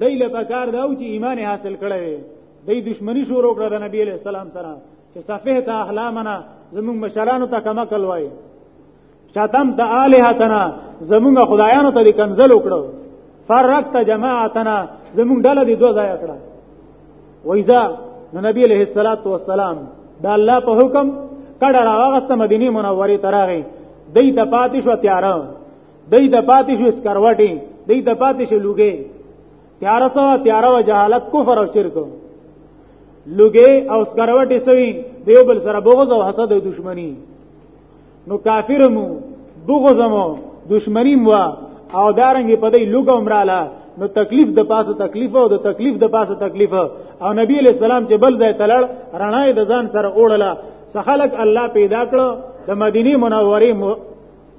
دی له پکار دا او چې ایمان حاصل کړي دی دشمنی شروع کړه د نبی له سلام سره چې صفه ته احلامنا زمون مشرانو ته کما کلوای شاتم د الہتنا زمون خدایانو ته کنزل وکړو فرقت جماعتنا زمون ډله دی دوه ځای کړه وایذا نبی له صلوات و سلام دا الله په حکم کډه راغسته مدینه منوره تراغه دی د پاتې شو تیارو دای د پاتې شو سکروټي دای د پاتې شو لوګي تیار سو تیار او جهالت کفر او شرک لوګي او سکروټي سوي دیو بل سره بغض او حسد او دشمنی نو کافر مو بغض مو دشمنی مو او دارنګ په دې لوګ عمراله نو تکلیف د پاسه تکلیف او د تکلیف د پاسه تکلیف او نبی علیہ السلام چې بل ځای تلړ رڼا د ځان سره اوړله څخلق الله پیدا کړو د مدینه منوره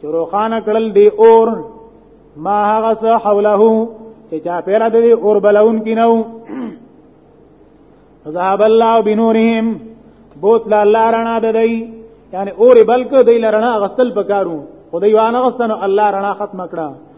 چروخانه کړل دی اور ما هغه څه حوله چې چا پیرا د اور بلون کې نو ذهب الله بنورهم بوت لا الله رڼا د دی یعنی اور بلک دی لرنا غسل پکارو خدای وانه غسنو الله رڼا ختم کړه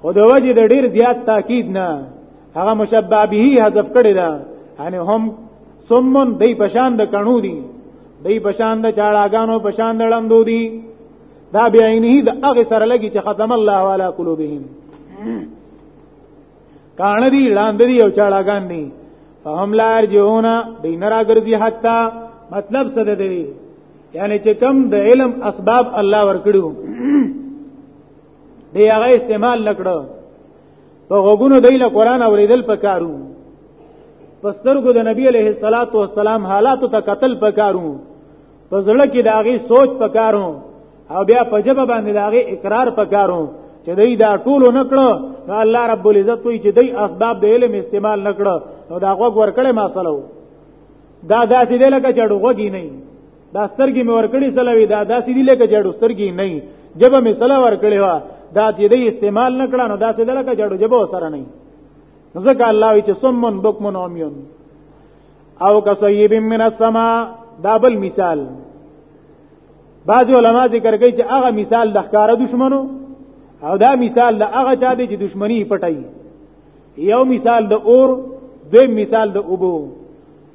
خو د وجه د ډیر زیات تاکید نه هغه مشبع به حذف کړی دا یعنی هم سمون دی پشان د کڼو دی دی پشان د چاړاګانو پشان د لندو دی دا بعینه د هغه سره لګی چې ختم الله علی قلوبهم کان دی لاندې دی او چاړاګان دی فهم لا ارجونا دین راګرځي حتا مطلب څه دی یعنی چې کم د علم اسباب الله ورکړو دی هغه استعمال نکړو په غوګونو دی له قران اوریدل پکارو پسترګو د نبی علیه الصلاۃ والسلام حالاتو ته قتل پکارو په زړه کې داغي سوچ پکارو او بیا په جبه باندې داغي اقرار پکارو چې دوی دا ټولو نکړو نو الله رب العزت وی چې دوی اسباب د علم استعمال نکړو نو دا غوګ ورکړې ما سلو دا داسې دی لکه چې ډوغوږي نه دا سترګې مې ورکړې سلوي دا داسې دي لکه جړو سترګې نه جبه مې سلا ورکړې وا دا چې دې استعمال نکړه نو داسې دلکه جړو جبه سره نه نو ځکه الله وی چې سمون بکمن اومیون او کسیب من السما دا بل مثال بعض علما ذکر کوي چې هغه مثال د ښکارا دشمنو او دا مثال د هغه چا دی چې دشمنی پټای یو مثال د اور دوی مثال د اوبو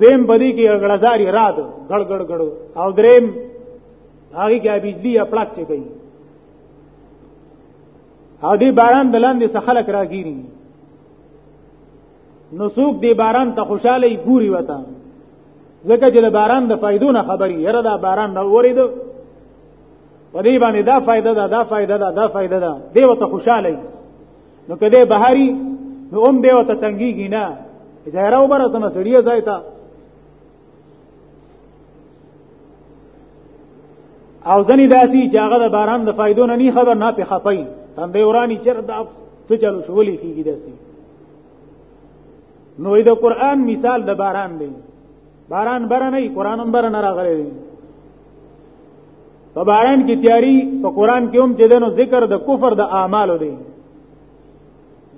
دویم بلی کې غړزاری راد غړ غړ غړ او دریم هغه کې بجلی یا پلاک چې کوي او دې باران دلاندې څخه خلک راګيري نو څوک دې باران ته خوشاله ګوري وتا ځکه چې د باران د فائدو نه خبري یره دا باران نه ورید په دې باندې دا فائدہ ده دا فائدہ ده دا فائدہ ده دې وته خوشاله نو کله بهاري نو هم به وته تنګيږي نه اجاره وبره سم سړی ځای ته او ځنی داسي چې هغه د باران د فائدو نه نه خبر نه په خپي تم به ورانی چر د څه چلو شولې کیږي داسي نو د قران مثال د باران دی باران بر نه قرآن هم بر نه راغلی دی په باران کې تیاری په قرآن کې هم چې دنو ذکر د کفر د اعمالو دی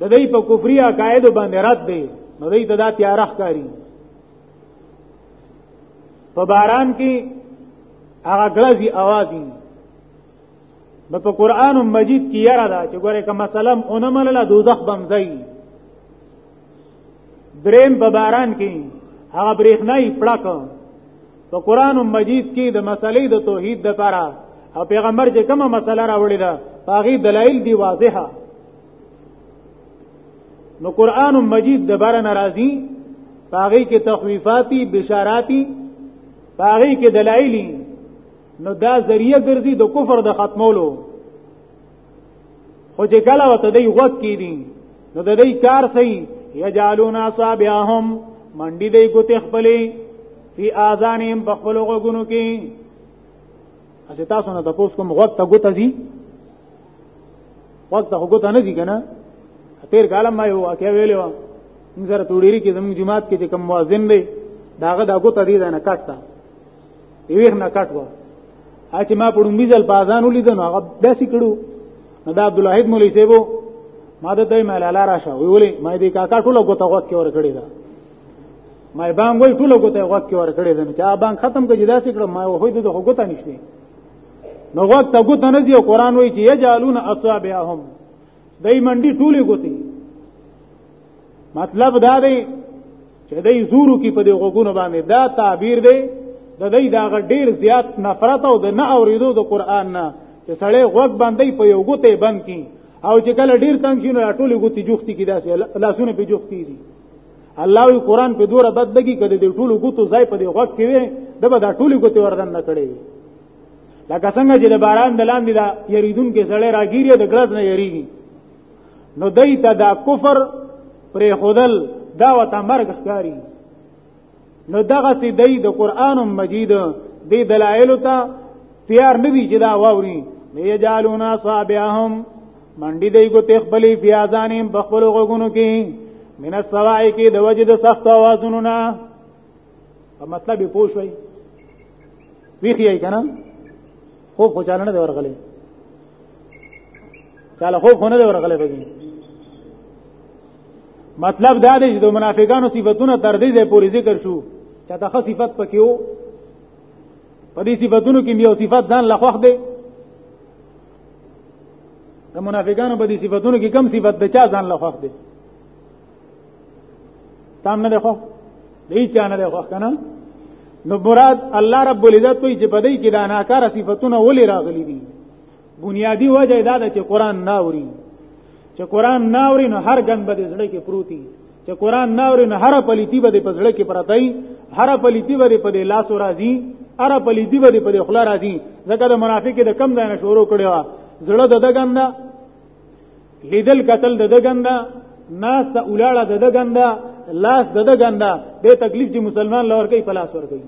د دې په کفري عقاید باندې رد دی نو دې ته دا تیارخ کاری په باران کې هغه غلزي आवाज دی نو په قران مجید کې یاره دا چې ګوره کوم سلام اونمل له دوزخ بمځي دریم په باران کې هغه برېښنايي پړک په قران مجید کې د مسلې د توحید د لپاره او پیغمبر چې کومه مسله راوړې ده هغه دلایل دی واضحه نو قران مجید د بار ناراضي هغه کې تخویفاتی بشاراتی هغه کې دلایلی نو دا ذریعہ ګرځي د کفر د ختمولو خو چې کله وته دی غوږ کې دي نو د دې کار صحیح یجالون اصابعهم منډي دی ګوتې خپلې فی اذانهم بخپل غوګونو کې اته تاسو نه تاسو کوم وخت ته ګوتې دي وخت ته ګوتې نه دي کنه تیر کالم ما یو اکه ویلې و موږ سره توډيري کې زموږ جماعت کې چې کوم مؤذن دی داغه دا ګوتې دي نه کټه یوه نه کټ و چې ما په لومبي ځل بازان ولیدل نو هغه داسې کړو نو دا عبد الواحد مولوی صاحب ما ته دای مال لاله راشه وی ولې ما دې کاکا ټول غوته غوت کې ور کړی دا ما بام وی ټول غوته غوت کې ور کړی دا چې بام ختم کړي داسې کړو ما وې دې خو غوته نشته نو غوته غوته نه دی قرآن وی چې یجالون اصابعهم دای منډي ټوله ګوتی مطلب دا دی چې دای زورو کې په دې غوګونو باندې دا تعبیر دی د دې دا ډیر زیات نفرت او د نه اوریدو د قران نه چې سړی غوګ باندې په یو ګوته بند کی او چې کله ډیر تنگ شي نو ټوله ګوتی جوختی کې داسې لاسونه په جوختی دي الله وی قران په دوره بد لګي کړي د ټولو ګوتو ځای په دی غوږ کې وي د به دا ټولو ګوتو وردن نه کړي لکه څنګه چې د باران د لاندې دا یریدون کې سړی راګیری د ګرځ نه یریږي نو دای ته دا کفر پرې خودل دا وته مرګ ښکاری نو دغه سي دای د قران مجید د دلایل ته تیار نه دي چې دا واوري نه یجالون اصابعهم منډي دی کو تخبلی فیاضانیم بخبل غوګونو کې من السوائی کې د وجد سخت اوازونو نه په مطلب پوه شوي ویخی یې کنه خوب خو چاله نه دی ورغلی چاله خوب خو نه دی ورغلی بګي مطلب دا دی چې د منافقانو صفاتونه تر دې ځای پورې ذکر شو چې دا خو صفات پکې وو په دې صفاتونو کې یو صفات ځان لخوخ دی د منافقانو په دې صفاتونو کې کم صفات د چا ځان لخوخ دی تام نه خو دې چا نه خو کنه نو مراد الله رب العزت وی چې بدای کې دا ناکار صفاتونه ولې راغلي دي بنیادی وجه دا ده چې قران ناوري چې قران ناوري نو هر ګن به زړه کې پروتي چې قران ناوري نو هر پلیتی به په زړه کې پرتای هر پلیتی به په لاس راځي هر پلیتی به په خلا راځي ځکه د منافق د کم ځای نه شروع کړي زړه د دګنده لیدل قتل د دګنده ناس ته اولاړه د دګنده لاس د دګنده به تکلیف چې مسلمان لور کوي پلاس ور کوي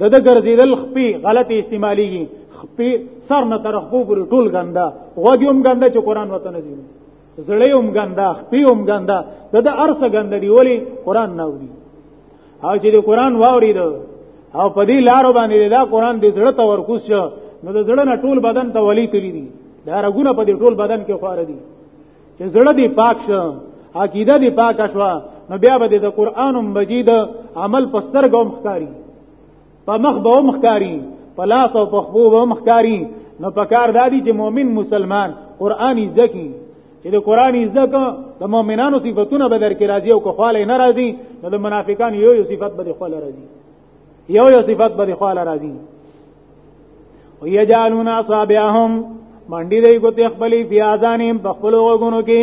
د د ګرځیدل خپې غلط استعماليږي خپې سر نه تر خپو پر ټول ګنده وګیوم ګنده چې قران وته نه دی زړیوم ګنده خپېوم ګنده د د ارسه ګنده دی ولی قران نه وی او چې د قران واورید او په دې لارو باندې دا قران د زړه ته ورکوس شو نو د زړه نه ټول بدن ته ولی تللی دي دا رګونه په دې ټول بدن کې خور دي چې زړه دې پاک شو عقیده دې پاک شو نو بیا به د قران مجید عمل پستر ګوم ښکاری په مخ به مخکاری په لاس او په خپو به مخکاری نو په کار دادی چې مؤمن مسلمان قران زکی چې د قران عزت د مؤمنانو صفاتونه به درکې راځي او کخواله نه راځي نو د منافقان یو یو صفات به خواله راځي یو یو صفات به خواله راځي او یجالون اصابعهم منډی دی ګوتې خپلې فی اذانهم په خپل وګونو کې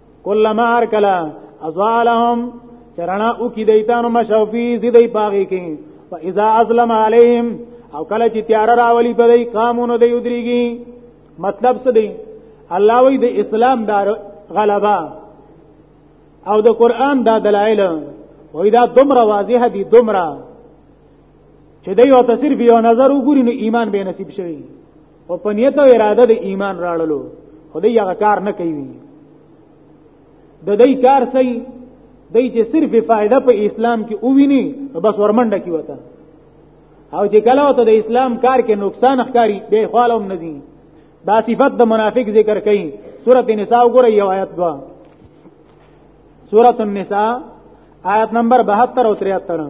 کله مار کلا ازوالهم چرنا او کی دیتانو مشوفی زیدی پاغی کی فاذا ازلم علیهم او کله چې تیار راولي په دې قامونو دی ودریږي مطلب څه دی الله وی د اسلام دار غلبا او د قران دا دلایل وی دا دومره واضح دي دومره چې دوی او تصرف یو نظر وګوري نو ایمان به نصیب شوی او په نیت او اراده د ایمان راړلو خدای هغه کار نه کوي د دې کار سي دای چې صرف فائدہ په اسلام کې اوویني بس ورمنډه کی وته او چې کله وته د اسلام کار کې نقصان ښکاری به خالم نزي دا صفت د منافق ذکر کړي سورۃ النساء وګورئ یو آیت دوا سورۃ النساء آیت نمبر 72 او 73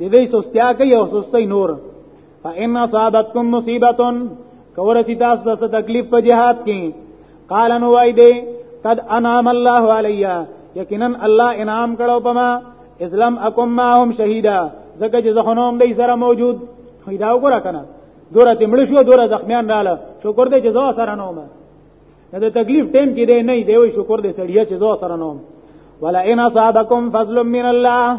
دې دې سستیا کوي او سستي نور فإن أصابتكم مصيبة کورتی تاسو ته تکلیف په جهاد کې قال نو وای دې قد انعم الله علیا یقینا الله انعام کړو پما اسلام اقم ماهم شهیدا زکه چې زخنوم دې سره موجود پیدا وکړه کنه دوره تمړ شو دوره زخمیان رااله شکر دې چې زو سره نوم نه د تکلیف ټیم کې دی نه دی وي شکر دې سړیا چې زو سره نوم ولا ان اصابکم فضل من الله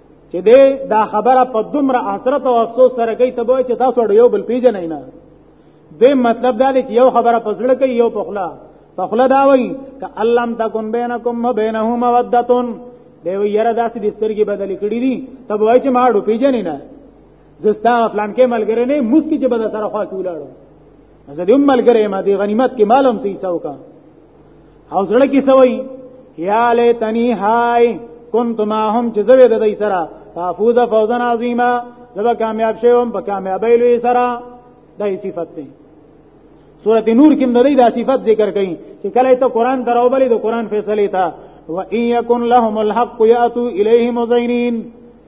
چې دې دا خبره په دومره حسرت او افسوس سره کوي ته وای چې تاسو ډېر یو بل پیژنې نه دې مطلب دا دی چې یو خبره په زړه کې یو په خلا په خلا دا وای ک علم تکون بینکم و بینه مودتون دی وی یره داسې د سترګې بدلې کړې دي ته وای چې ما ډو پیژنې نه زستا فلان کې ملګری نه مسکی چې بد سره خوا کولړو زه دې ملګری ما دې غنیمت کې مالم سي څوکا او زړه کې سوي یا لیتنی هاي كنت معهم چې زوی د دې سره فافوز فوزا عظیما زبا کامیاب شوم په کامیابی لوی سره دای صفت دی سورۃ نور کې د دې د صفت ذکر کړي چې کله ته قران دراوبلې د قران فیصله تا و ان یکن لهم الحق یاتو الیه مزینین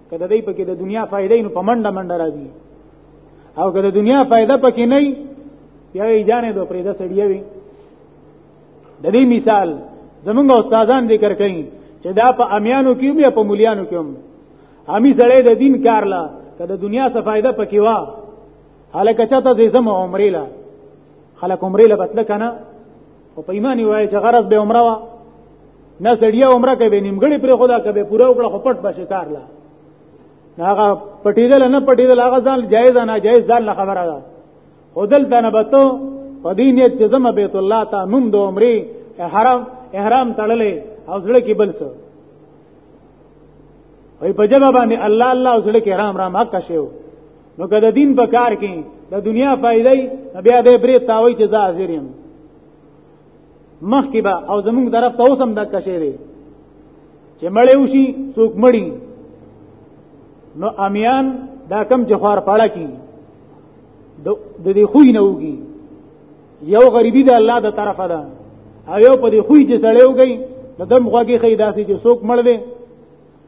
کله دې پکې د دنیا فائدې نو پمنډه منډه راځي او کله دنیا فائدہ پکې نه یا یې جانې دوه پرېدا سړیوي د دې مثال زمونږ استادان ذکر کوي چې دا په امیانو کې یا په مليانو کې هم امی سره د دین کار لا کله دنیا څخه فائدہ پکې وا هلکه چاته زې زم عمرې لا خلک عمرې لا بتل کنه او په ایمانی وای چې غرض به عمره وا نه سړیا عمره کوي نیمګړی پر خدا کوي پورا وکړه خو پټ بشي کار لا هغه پټیدل نه پټیدل هغه ځان جایز نه جایز ځان خبره ده خو دلته نه به ته په دې نیت چې زما بیت الله ته نوم د عمرې احرام احرام تړلې او زړه کې بل څه وي په جواب باندې الله الله او زړه کې رام رام حق شیو نو کله دین په کار کې د دنیا فائدې بیا دې برې تاوي چې زه حاضر یم مخکې به او زمونږ طرف ته اوسم د کشه دی چې مړې وشي څوک مړی نو امیان دا کم جخوار پاړه کی د دې خوې نه وږي یو غریبي د الله د طرفه ده او یو په دې خوې چې سړی وږي نو دم غوږی خې داسې چې څوک مړ دی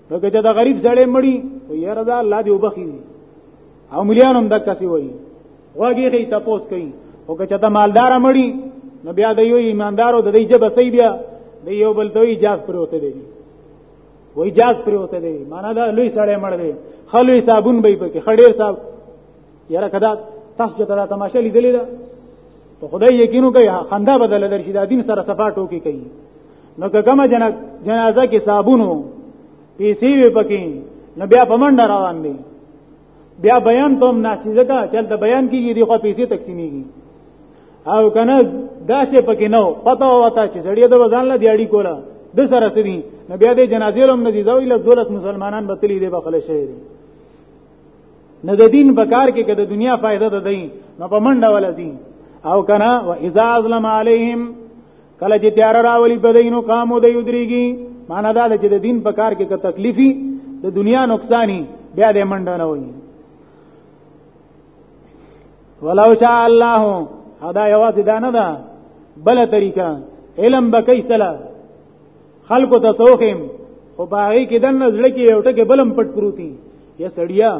نو که د غریب سړی مړی او یاره دا الله دې وبخي او مليان هم دک سی وایي غوږی خې تپوس کوي او که د مالدار مړی نو بیا د یو ایماندارو د دې جبه سی بیا د یو بل دوی اجازه پروته دی و اجازه پروته دی معنا دا لوی سړی مړ دی خلوی صابون به پکې خډیر صاحب یاره کدا تاسو چې دا تماشه لیدلې ده ته خدای یقینو کوي خندا بدل درشي دا دین سره صفا ټوکی کوي نو که کومه جنازه کې صابونو پیسې وي پکې نو بیا په منډه روان دي بیا بیان ته هم ناشې ځکه چلته بیان کیږي دی خو پیسې تقسیمېږي او کنه دا شی پکې نو پته وته چې زړی د وزن له دیاړي کوله د سره سری نو بیا د جنازې لوم نه دي زوی له دولت مسلمانان بتلی دی بخله شي نه د دین په کار کې کده دنیا فائدہ ده دی نو په منډه ولزي او کنا و اذا ازلم علیهم کله چې تیار راولي په دینو قامو دی ودریږي معنا دا چې د دین په کار کې که تکلیفي د دنیا نقصانی بیا د منډه نه وي ولو شاء الله ادا یوازې دا نه ده بل طریقه علم بکې سلام خلکو ته سوخیم خو باغی کې دنه زړه کې یو ټکه بلم پټ پروتي یا سړیا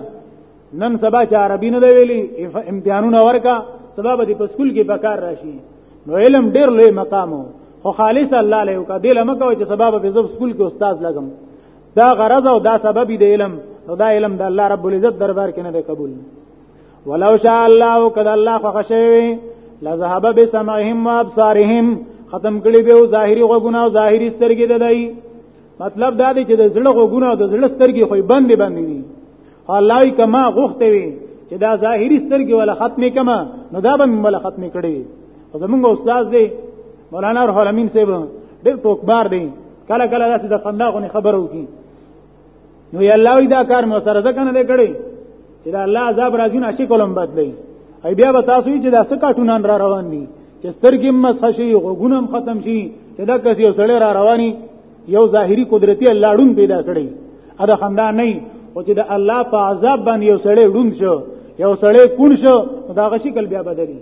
نن سبا چې عربي نه دی ویلي امتحانونه ورکا سبا به په سکول کې بکار راشي نو علم ډیر لوی مقام خو خالص الله له یو کدی لمه کوي چې سبا به زب سکول کې استاد لګم دا غرض او دا سبب دی علم نو دا علم د الله رب العزت دربار کې نه دی قبول ولو شاء الله وکد الله خو خشوي لذهب بسمعهم وابصارهم ختم کړي به ظاهري غوګونه او ظاهري سترګې ددای مطلب دا دی چې د زړه غوګونه او د زړه سترګې خو بندې بندې دي الله یې کما غوښته وي چې دا ظاهري سترګې ولا ختمې کما نو دا به مولا ختمې کړي زمونږ استاد دی مولانا روح الامین صاحب ډېر ټوکبار دی کله کله داسې د خندا غونې خبرو کی نو یا الله دا کار مو سره ځکه نه کړی چې دا الله عذاب راځي نه شي کولم بدلی ای بیا به تاسو چې دا څه کاټونان را روان دي چې سترګې مسح شي غوګونم ختم شي چې دا کسي یو سړی را رواني یو ظاهري قدرتي الله ډون پیدا کړی ادا خندا نه او چې دا الله په عذاب باندې یو سړی ډون شو یو سړی کون شو دا غشي کل بیا بدلی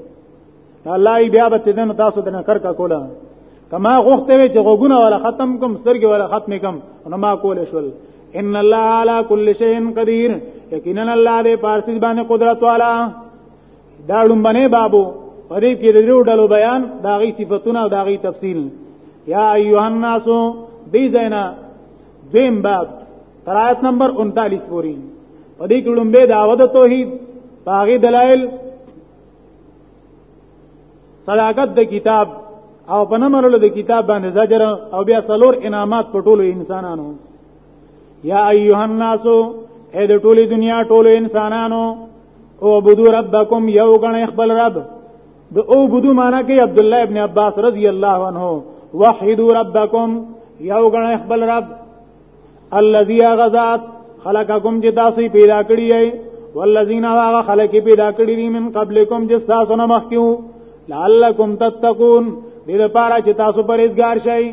الله ای بیا به تدنو تاسو د نکر کا کولا کما غوخته وی چې غوګونه ولا ختم کوم سترګې ولا ختم کوم نو ما کول شول ان الله علی کل شیء قدیر یقینا الله دې پارسیز باندې قدرت والا دا لومبنه بابو پرې کې د درو ډلو بیان دا غي صفاتونه او دا غي تفصیل یا ایها الناس دې زینا دیم باب ترایت نمبر 39 پوری پدې کې لومبه دعوت توحید باغی دلائل صداقت د کتاب او په نمرلو د کتاب باندې زجر او بیا څلور انعامات په ټولو انسانانو یا ایها الناس اې د ټولې دنیا ټولو انسانانو او عبدو ربکم یو غن خپل رب د او بدو معنا کې عبد الله ابن عباس رضی الله عنه وحدو ربکم یو غن خپل رب الذي غذات خلقکم چې تاسو پیدا کړی یې والذین هغه خلق پیدا کړی دي من قبلکم چې تاسو نه مخکیو لعلکم تتقون دې لپاره چې تاسو پرهیزګار شئ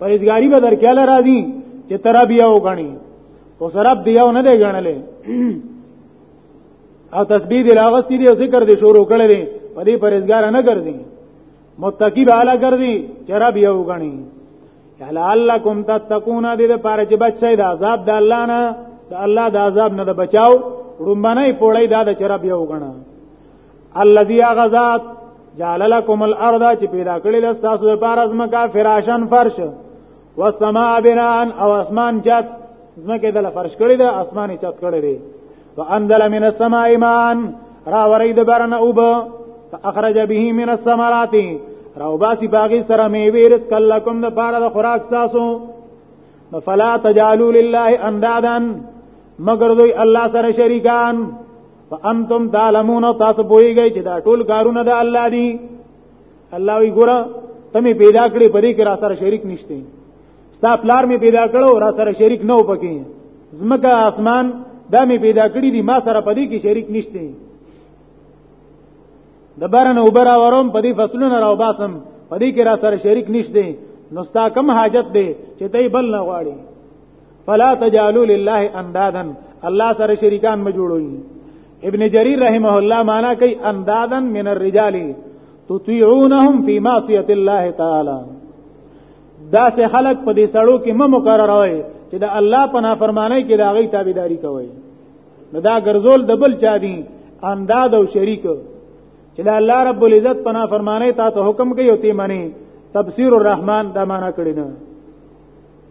پرهیزګاری به درکې لاره دي چې تر بیا وګڼي او سره بیا نه دی غنلې او تسبیح دی لاغستی دی ذکر دی شروع کړی دی په دې پرهیزګار نه ګرځي متقی به اعلی ګرځي چې رب یو غني لعلکم تتقون دې لپاره چې بچی د عذاب د الله نه د الله د عذاب نه بچاو رومبنه پوړی دا د چرپ یو غنه الذي غزات جعل لكم الارض چې پیدا کړی لستاسو لپاره زمکا فراشن فرش والسماء بناء او اسمان چت زمکه دل فرش کړی دا اسماني چت کړی دی وانزل من السماء ماء را ورید برن اوب فاخرج به من الثمرات راو باسی باغی سره میوه رزق لکم د پاره د خوراک تاسو فلا تجعلوا لله اندادا مگر دوی الله سره شریکان فانتم تعلمون تاسو پوهیږئ چې دا ټول کارونه د الله دي الله وی ګورا ته می پیدا کړې پرې کې را سره شریک نشته ستا پلار می پیدا کړو را سره شریک نه و پکې زمکه اسمان دا می پیدا کړی دي ما سره پدې کې شریک نشته د بارن اوبر اورم پدې فصلونه راو باسم پدې کې را سره شریک نشته نو ستا کم حاجت دی چې دای بل نه غواړي فلا تجعلوا لله اندادا الله سره شریکان م جوړوي ابن جرير رحمه الله معنا کوي اندادا من الرجال تطيعونهم في معصيه الله تعالی دا سه خلق په دې سړو کې م مقرره وي چې د الله په نافرمانی کې د هغه تابعداري کوي نو دا ګرځول د بل چا دي انداد او شریک چې د الله رب العزت په نافرمانی تاسو حکم کوي او تی منی تفسیر الرحمن دا معنا کړی نه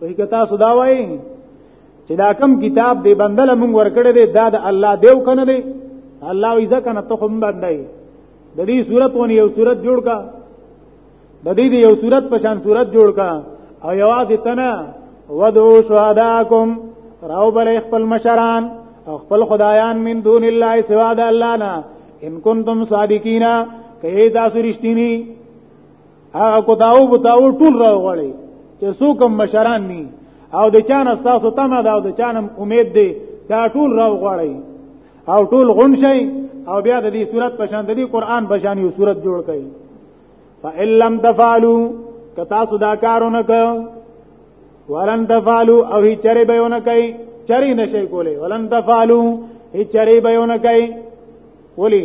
وای کتا صدا وای چې دا کم کتاب دی بندل مونږ ورکړی دی دا د الله دیو کنه دی الله وی ځکه نه ته هم باندې د دې صورت ونی یو صورت جوړ کا د دې یو صورت په شان صورت جوړ کا او یوازې تنه ودو شهداکم راو بل خپل مشران او خپل خدایان من دون الله سوا د الله نه ان کنتم صادقینا کئ تاسو رښتینی هغه کو داو بتاو ټول راغړي چې څوک مشران ني او د چانه تاسو تمه دا او د چانه امید دی دا ټول راغړي او ټول غون شي او بیا د دې صورت په شان د دې قران په شان یو صورت جوړ کړي فإِن لَّمْ تَفْعَلُوا کتا سودا کارونه کو ولن تفعلوا او هی چری بهونه کوي چری نشي کوله ولن تفعلوا هی چری بهونه کوي ولي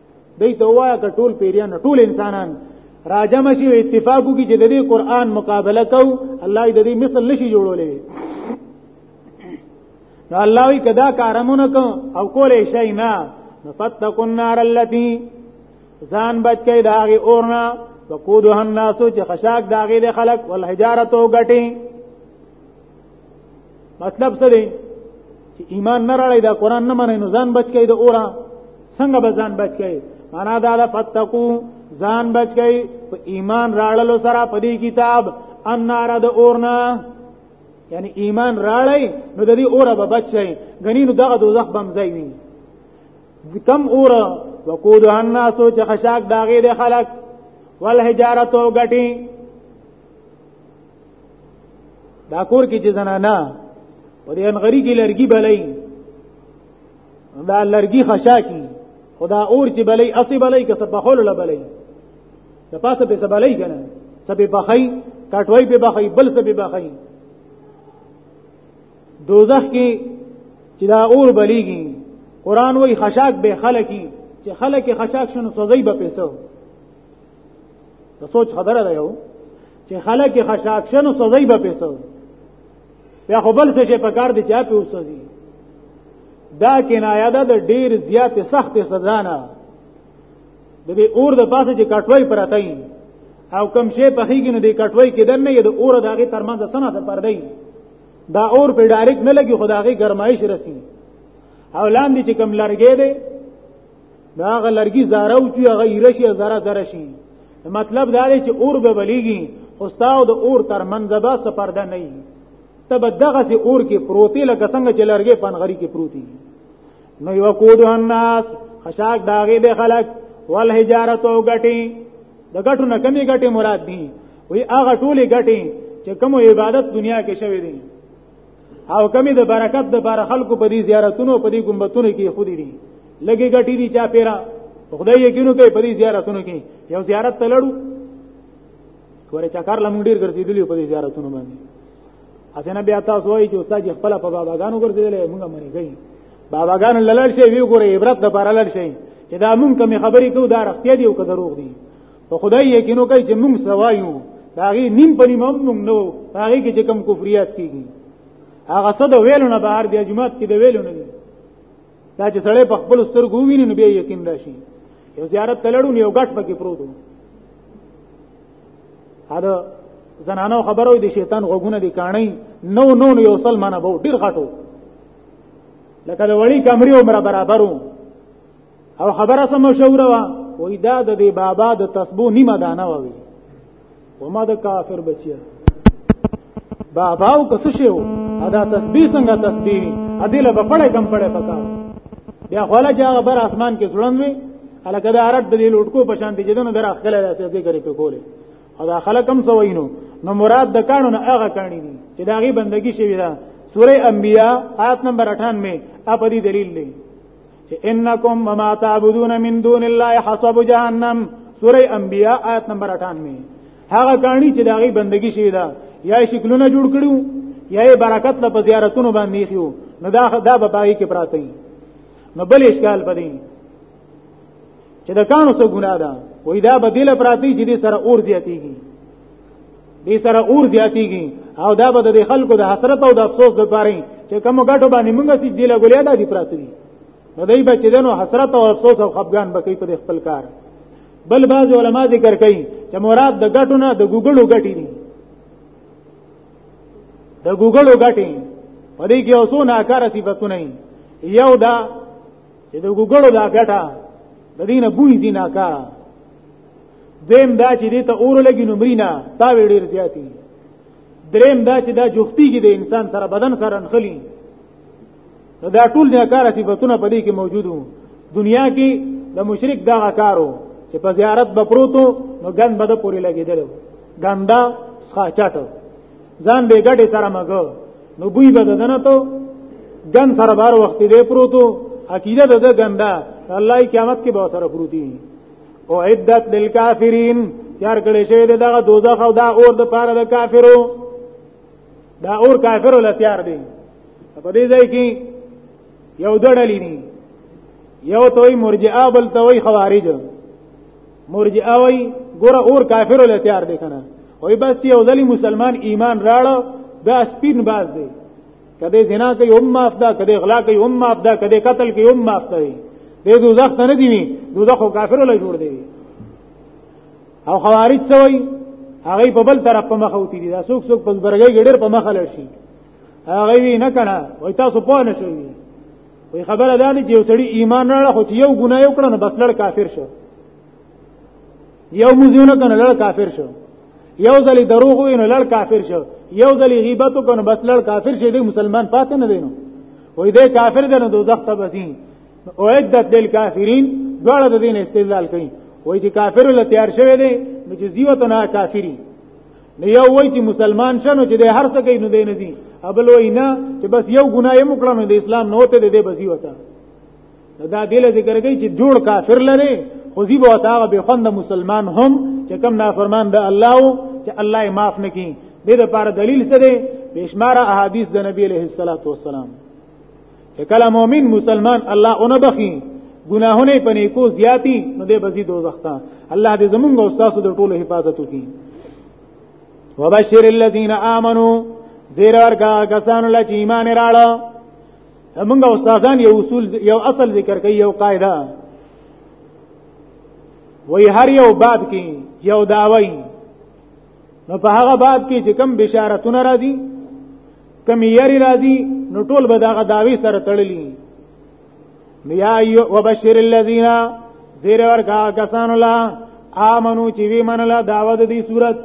دوی ته وایا ک ټول پیریان ټول انسانان راجم شي او اتفاق وکړي چې د دې قران مقابله کو الله دې دې مثل نشي جوړولې نو الله وی کدا کارمونه کو او کولې شي نه فتقوا النار التي ځان بچ کړئ دا غي اورنا وقودها الناس چې خشاک دا غي خلق والحجاره تو غټي مطلب څه دی چې ایمان نه راړی دا قران نه منې نو ځان بچ کړي د اورا څنګه به ځان بچ کړي معنا دا ده فتقو ځان بچ کړي په ایمان راړلو سره په دې کتاب ان نار د اورنا یعنی ایمان راړی نو د دې اوره به بچ شي غنی نو دغه دوزخ بم ځای وي کم اوره وقود الناس چې خشاک داغې د خلک والحجارتو غټي دا کور کې چې زنانا په دې انغری کې لرګي بلای دا لرګي خشا کی خدا اور چې بلای اسی بلای که سب خول لا بلای د پاسه په سب بلای کنه سب بخای کټوي په بخای بل سب بخای دوزخ کې چې دا اور بلیږي قران وای خشاک به خلکی چې خلک خشاک شنو سوځي به پیسو ته سوچ خبره ده یو چې خلک خشاک شنو سزا به پیسو بیا خو بل څه شي په کار دي چې په وسوځي دا کنایه ده د ډیر زیات سخت سزا نه د دې اور د پاسه چې کټوي پراته وي او کم شي په خېګي نو دې کټوي کې دنه یې د اور د هغه ترمنځ سنا ته پردې دا اور په ډایرکټ نه لګي خدایي ګرمایش رسی او لاندې چې کم لرګې ده نو هغه لرګي زاره او چې هغه ایره شي زاره زاره شي مطلب دا دی چې اور به بلیږي خو ستاو د اور تر منځ به سپرده نه وي ته به دغه سي اور کې پروتي لکه څنګه چې لرګي پنغري کې پروتي نو یو کوډ الناس خشاک داغي به خلق والحجارت او غټي د غټو نه کمی غټي مراد دي وی هغه ټولي غټي چې کوم عبادت دنیا کې شوی دي او کمی د برکت د بار خلکو په دې زیارتونو په دې ګمبتونو کې خودي دي لګي غټي دي چا پیرا خدای یقینو کوي په دې زیارتونو کې یو زیارت ته لړو ګوره چکر لمون ډیر ګرځیدلی په دې زیارتونو باندې اسنه بیا تاسو وایي چې استاد خپل په باباګانو ګرځیدلې موږ منی گئی باباګانو لړل شي وی ګوره عبرت د بار لړل شي چې دا مونږ کوم خبرې کوو دا رښتیا دی او که دروغ دی په خدای یقینو کوي چې موږ سوایو هغه نیم په نیم موږ نو هغه کې چې کم کفریات کیږي هغه صد ویلو نه بهر دی جماعت کې د ویلو نه دا چې سړی په خپل سترګو ویني نو بیا یقین راشي یو زیارت تلړو نه یو غټ پکې پروت دی دا زنانو خبرو دي شیطان غوګونه دي کاني نو نو نو یو سلمانه بو ډیر غټو لکه د وړي کمري عمر برابرو او خبره سم مشوره وا وای دا د دې بابا د تسبو نیمه دانه ووي وما د کافر بچیا بابا او کس شی وو ادا تسبیح څنګه تسبیح ادي له بپړې کم پړې پکا بیا خلا چې هغه بر اسمان کې ځړن وي الکه د عرب د لوټکو په شان دي جنو در اخله راځي ذکر په کوله ادا خلک هم سوینو نو مراد د کانو نه هغه کانی دي چې داغي بندگی شوی دا سوره انبیاء آیت نمبر 98 اپ دې دلیل دی چې انکم مما تعبدون من دون الله حسب جهنم سوره انبیاء آیت نمبر 98 هغه کانی چې داغي بندگی شوی دا یا شکلونه جوړ کړو یا برکت له زیارتونو باندې خيو نو دا دا به پای کې پراته وي نو بل اشکال پدې چې دا کانو څه ګناه ده وای دا بدیل پراتی چې دې سره اور زیاتیږي دې سره اور زیاتیږي او دا به د خلکو د حسرت او د افسوس لپاره چې کوم غټو باندې موږ سي دی لګولیا دا دی پراته دي نو دای بچی دنو حسرت او افسوس او خفګان بکی په خپل کار بل بعض علما ذکر کوي چې مراد د غټو نه د ګوګلو غټي دي د ګوګلو غټي په دې کې اوسو ناکاره صفاتونه یو دا چې د ګوګلو دا غټه د دینه بوې دي ناکاره دیم دا چې دې ته اور لګي نو مرینا دا ډیر زیاتی دریم دا چې دا جوختی کې د انسان سره بدن سره انخلی نو دا ټول نه کار صفاتونه په دې کې موجودو دنیا کې د مشرک دا کارو چې په زیارت به پروتو نو ګن بده پوری لګیدل ګندا خاچټ ځان به ګډه سره مګ نو بوی بده نه ته ګن سره بار وخت دې پروتو عقیده د ګندا الله قیامت کې به سره پروتي او عدت للکافرین تیار کړی شوی دی دغه دوزخ او دا اور د پاره د کافرو دا اور کافرو لا تیار دی په دې ځای کې یو دړلې نه یو توي مرجئه بل توي خوارج مرجئه وای ګوره اور کافرو لا تیار دی کنه وای بس یو ځلی مسلمان ایمان راړو دا سپین باز دی کدی زنا کوي هم معاف ده کدی غلا کوي هم معاف ده کدی قتل کوي هم معاف ده دې دوزخ ته نه دی وی دوزخ کافر له جوړ دی او خوارج سوی هغه په بل طرف په مخ اوتی دي دا څوک څوک په برګي ګډر په مخ لړ شي هغه وی نه کنه وای تاسو په نه شوی وی خبره ده چې یو سړی ایمان راړه خو یو ګناه وکړ نو بس لړ کافر شو یو مزونه کنه لړ کافر شو یو ځل دروغ وینو لړ کافر شو یو ځل غیبت وکنو بس لړ کافر شي دی مسلمان پاتې نه دینو وې دې کافر دنه دوزخ ته بزین او عدت للکافرین دواړه د دین استدلال کوي وای چې کافر له تیار شوی دی نو چې زیوت نه کافری نو یو وای چې مسلمان شنو چې د هر څه کوي نو دی نه دی ابل وای نه چې بس یو ګناه یې مکړه نو د اسلام نه وته دی بزیوته دا دل ذکر کوي چې جوړ کافر لري خو زی به تاغه به خوند مسلمان هم چې کم نافرمان د الله او چې الله یې معاف نکړي دې لپاره دلیل څه دی بشمار احادیث د نبی علیه الصلاۃ والسلام چې کله مؤمن مسلمان الله اون بخي ګناهونه په نیکو زیاتی نو دې بزی دوزخ ته الله دې زمونږ او تاسو د ټولو حفاظت وکړي وبشر الذين امنوا زیر ورکا کسانو لچ ایمان راړو موږ استادان یو اصول یو اصل ذکر کوي یو قاعده وی هر یو باب کې یو داوی نو په هغه باب کې چې کوم بشارتونه راځي کوم یری راځي نو ټول به داغه داوی سره تړلی یا ایو وبشر الذین زیر ورکا کسان الله آمنو چې وی منله داوود دی صورت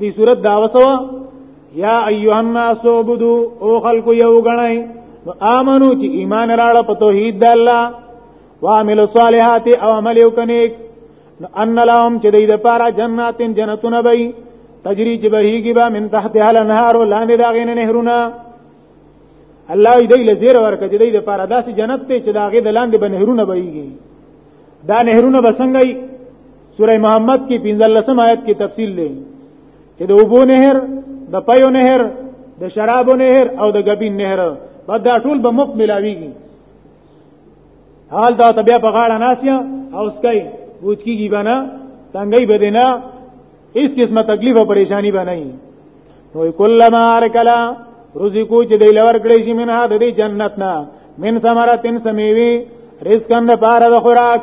دی صورت داوسو یا ایها الناس عبدو او خلق یو غنای نو امنو چې ایمان راړه په توحید د الله وعمل الصالحات او عمل وکنیک نو ان لهم چې دې د پاره جناتین جنتون بی تجری چې بهیږي با من تحت هل انهار لاندې داغې نه نهرونه الله دې له زیر ورکه چې دې د پاره داسې جنت ته چې داغې د لاندې به نهرونه بهیږي دا نهرونه بسنګي سوره محمد کې 15 آیت کې تفصیل دی چې د اوبو نهر د پيو نهر د شرابو نهر او د غبین نهر په دا ټول به مخ ملاويږي حال دا ته بیا په غاړه ناسیا او سکای بوج کیږي بنا تنګي بدینا هیڅ قسمه تکلیف او پریشانی به نه وي نو کله ما ارکلا رزقو چې دی لور کړی شي منها د دې جنت نه من ثمرتن سمیوی رزقن د پاره د خوراک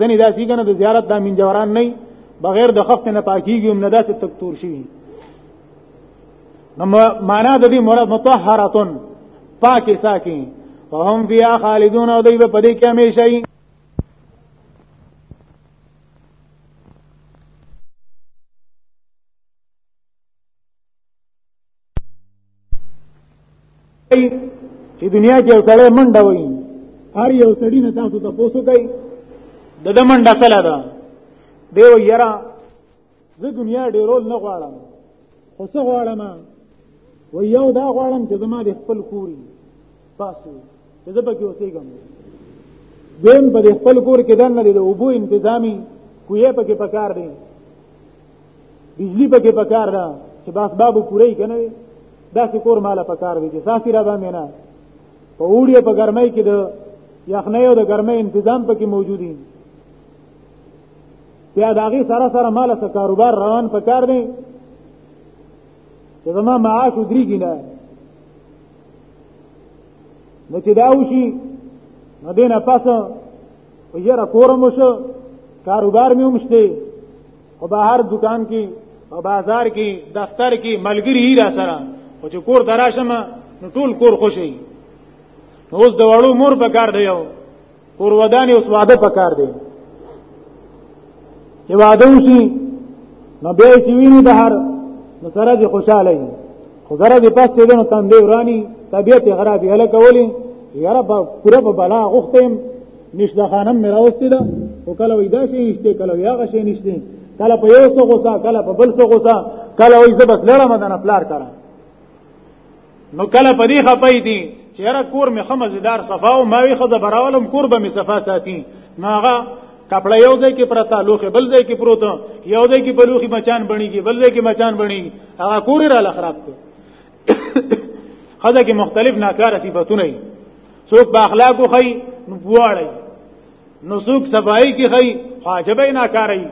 ځنې داسې کنه د زیارت د من جوران نه بغیر د خفت نه پاکیږي هم نه داسې تکتور شي نو معنا د دې مراد مطهراتن پاکي ساکي وهم فيها خالدون او دوی په دې کې همیشه وي چې دنیا کې سړی منډه وایي هر یو سړی نه تاسو ته پوسو کوي د د منډه سره ده دیو یرا زه دنیا ډیرول نه غواړم خو څه غواړم و یو دا غواړم چې زما د خپل کوري پاسو چې زه پکې اوسېږم دیم په خپل کور کې دنه د اوبو انتظامی کوی پکې پکار دی بجلی پکې پکار ده چې باس بابو پوره کنه دا چې کور مال پکار دی چې ساسي را باندې نه په وړي په ګرمۍ کې د یخنۍ او د ګرمۍ انتظام پکې موجود دي بیا داغي سره سره مال سره کاروبار روان پکار دی چې زما معاش ودرېږي نه نو چې دا وشي نو دینه پس یره کورم وشو کاروبار مې ومشته او بهر دکان کې او بازار کې دفتر کې ملګری را سره او چې کور دراشم نو ټول کور خوشي نو اوس د وړو مور په کار دی یو کور ودانی اوس واده پکار دی چې واده وشي نو بیا چې ویني د هر نو سره دې خوشاله وي خو سره دې پس دې نو تم دې ورانی طبيعت خراب یې لکه ولي یاره په پوره په بلا غختم نشته خانم مې راوستي ده او کله وې دا شي نشته کله وې هغه شي نشته کله په یو څه غوسه کله په بل څه غوسه کله وې زبس لړم د نفلار کړه نو کله په دې خپای دي چې هر کور مې خمزدار صفا او ماوي خزه براولم کور به مې صفا ساتي ناغه کپڑا یو ځای کې پرتا لوخه بل ځای کې پروت یو ځای کې بلوخي مچان بڼيږي بل ځای کې مچان بڼيږي هغه کور را لخراب کړ خزه کې مختلف ناکاره صفاتونه دي څوک په اخلاقو خي نو بواړي نو څوک صفائی کې خي حاجبې ناکاري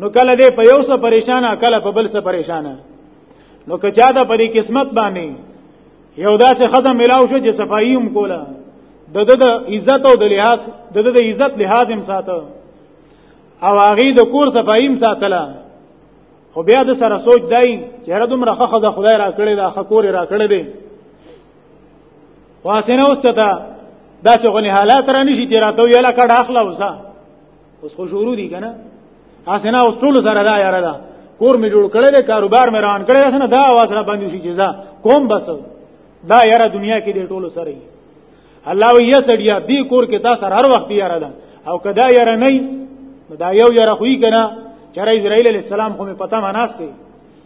نو کله دې په یو څه پریشانه کله په بل څه پریشانه نو که چا د پرې قسمت باندې یو داسې خزه ملاو شو چې صفائی هم کوله د د د عزت او د لحاظ د د د عزت لحاظ هم ساته او هغه د کور صفائی هم ساتله خو بیا د سره سوچ دی چې هر دومره خخه د خدای را کړې دا خکور را کړې دی واسنه اوس ته دا چې غني حالات را نشي چې راته یلا کډه اخلا وسه اوس خو شروع دي کنه اسنه اوس ټول سره دا یاره دا کور می جوړ کړی دی کاروبار می روان کړی اسنه دا आवाज را باندې شي جزا کوم بس دا یاره دنیا کې دی ټول سره الله وی سړیا دی کور کې دا سر هر وخت یاره ده او کدا یاره نه دا یو یاره خوې کنه چر اسرائیل علی السلام خو می پتا مناسته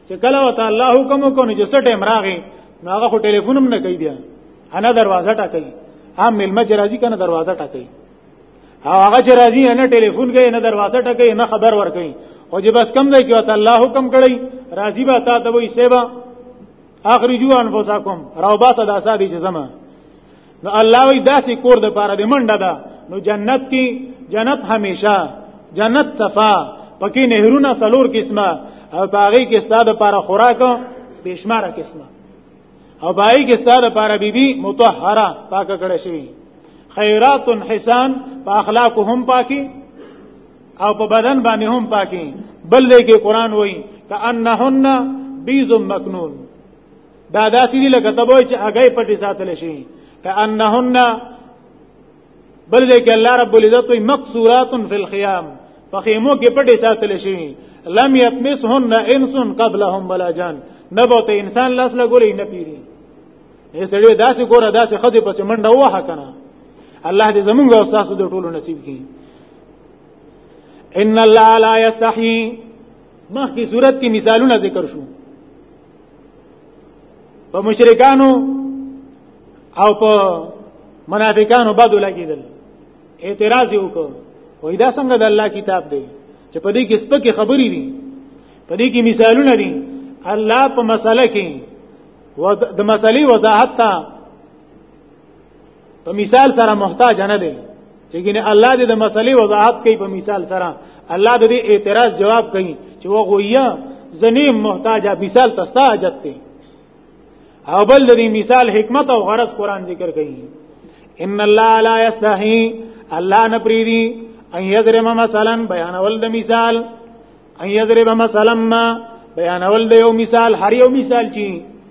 چې کله وته الله حکم کو نه جسټ امراغه ناغه خو ټلیفون هم نه کوي بیا انا دروازه ټکوي هم ملمه جرازي کنه دروازه ټکوي هغه چې راځي نه ټلیفون کوي نه دروازه ټکوي نه خبر ور کوي او چې بس کم دی کې وته الله حکم کړی راضی به تا ته وي سیبا اخرجو انفسکم راو با صدا سادي چې زما نو الله وی داسې کور د پاره دی منډه ده نو جنت کې جنت همیشه جنت صفا پکې نهرونه سلور قسمه او باغی کې ستاده لپاره خوراک بشمار قسمه او بای کې ستاره لپاره بیبي مطهره پاکه کړې شي خیرات حسان په اخلاق هم پاکي او په بدن باندې هم پاکي بل دې کې قران وایي کأنهن بیز مکنون دا داسې دي لکه تبوي چې هغه پټي ساتل شي کأنهن بل دې کې الله رب العزت وي مقصورات فی الخيام په خیمو کې پټې ساتل شي لم یتمسهن انس قبلهم ولا جان نبوت انسان لاس لګولې نه پیری یې سړی داسې ګوره داسې خدي پس منډه وه کنه الله دې زمونږ او تاسو د ټولو نصیب کړي ان الله لا یستحی مخکې صورت کې مثالونه ذکر شو په مشرکانو او په منافقانو بدو لګیدل اعتراض وکړ وای دا څنګه د الله کتاب دی چې په دې کې سپکه خبرې دي په دې کې مثالونه دي الله په مسله کې د مسلې وضاحت ته په مثال سره محتاج نه دی چې ګنې الله دې د مسلې وضاحت کوي په مثال سره الله دې اعتراض جواب کوي چې و غویا زنیم محتاج مثال تستا حاجت دی او بل دې مثال حکمت او غرض قران ذکر کوي ان الله لا یستحی الله نه پریدي ان یضرب مثلا بیانول د مثال ان یضرب مثلا ما بیانول د یو مثال هر یو مثال چی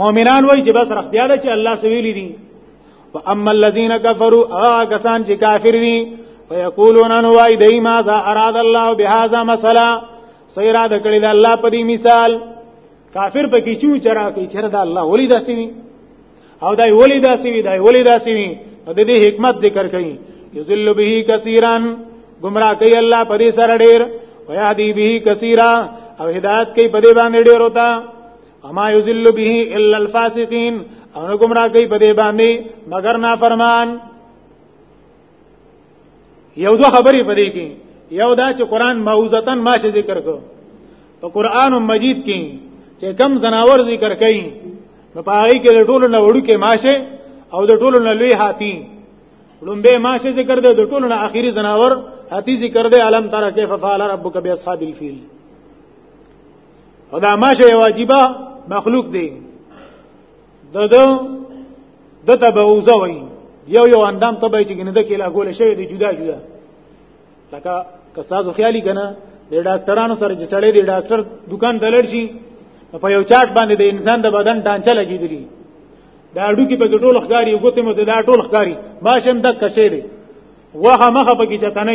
مؤمنان وای چې بس رخ بیا ده چې الله سویلی دي واما الذين كفروا اغسان چې کافر دي ويقولون ان وای دای ما ذا اراد الله بهذا مثلا سیرا د کړي د الله په دې مثال کافر په کې چون چرا کوي چر د الله ولی داسي وي او دای ولی داسي وي دای ولی داسي وي د دې حکمت ذکر کوي یذل به کثیرن گمراه کوي الله په دې سره ډیر ويهدي به کثیرا او هدایت کوي په دې باندې ډیر وتا اما یذل به الا الفاسقین او نه گمراه کوي په دې باندې مگر نافرمان یو دو خبرې پرې کې یو دا چې قران موعظتن ماشه ذکر کو په قران مجید کې چې کم زناور ذکر کړي نو پای کې د ټولو نه وړو کې ماشه او د ټولو نه لوی هاتی لومبه ماشه ذکر دی د ټولو نه اخیری زناور هاتی ذکر دی علم تر کیف فعل ربک باصحاب الفیل خدا ماشه یو عجیبه مخلوق دی دغه دته به اوزه وای یو یو اندام ته به چې ګنه د کېلا ګول شوی دی جدا جدا لکه که تاسو خیالي کنه د ډاکټرانو سره چې سړی دی ډاکټر دکان ته لړ شي په یو چاټ باندې د انسان د بدن ډانچه لګیدلی دا اډو کې په ټول ښکاری وګته مو دا ټول ښکاری ماشم د کشه دی وه مخه پکې چته نه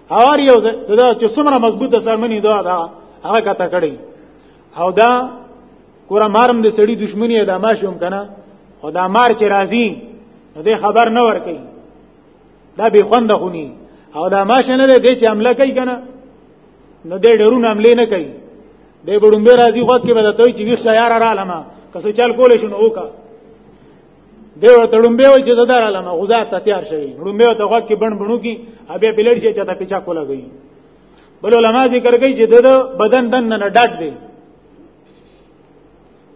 هر یو دا چې څومره مضبوطه سرمنی دا دا هغه کته کړی او دا کور مارم د سړی دشمنی دا ما شوم کنه او دا مار چې راځي دې خبر نه ور کوي دا به خوند خونی او دا ما شنه دې چې عمله کوي کنه نو دې ډرون عملې نه کوي دې ګړومبه راځي وخت کې به ته چې ویښ شاعر را لمه کسو چل کولې شنو وکړه دی ورته ډومبه وای چې زدار علامه غزا ته تیار شوی ډومبه ته غوږ کې بڼ بڼو کې ابه بلړ شي چې ته پیچا کولا گئی بل علما ذکر کوي چې د بدن دن نه ډاټ دی